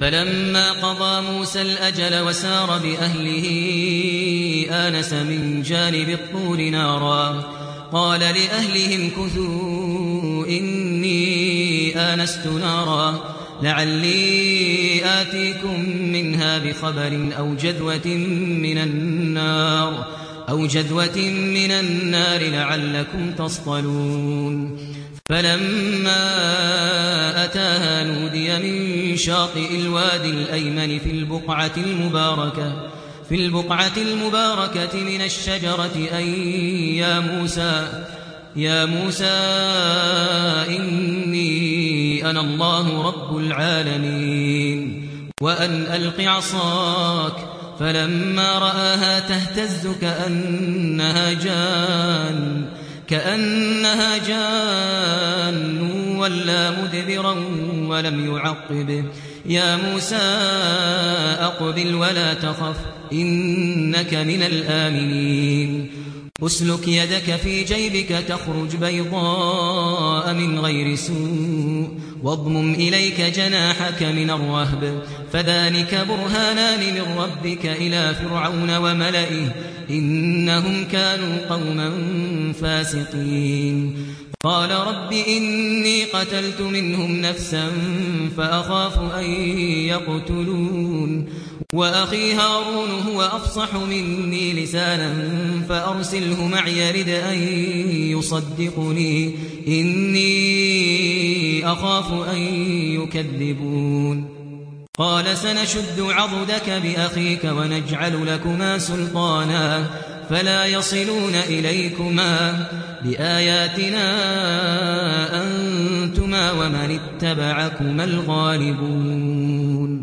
فلما قضى موسى الأجل وسار بأهله آنس من جانب الطور نارا. قال لأهلهم كثوا إني آنست نارا. لعلي آتيكم منها بخبر أو جذوة من النار أو جذوة من النار لعلكم تصطلون. فلما نودي من شاطئ الوادي الأيمن في البقعة المباركة في البقعة المباركة من الشجرة أي يا موسى يا موسى إني أنا الله رب العالمين. وأن ألق عصاك فلما رآها تهتز كأنها جان كأنها جان ولا مدبرا ولم يعقب. يا موسى أقبل ولا تخف إنك من الآمنين. أسلك يدك في جيبك تخرج بيضاء من غير سوء. واضمم إليك جناحك من الرهب. فذلك برهانان من ربك إلى فرعون وملئه إنهم كانوا قوما فاسقين. قال رب إني قتلت منهم نفسا فأخاف أن يقتلون وأخي هارون هو أفصح مني لسانا فأرسله معي يرد أن يصدقني إني أخاف أن يكذبون قال سنشد عضدك بأخيك ونجعل لكما سلطانا فلا يصلون إليكما بآياتنا أنتما ومن اتبعكما الغالبون.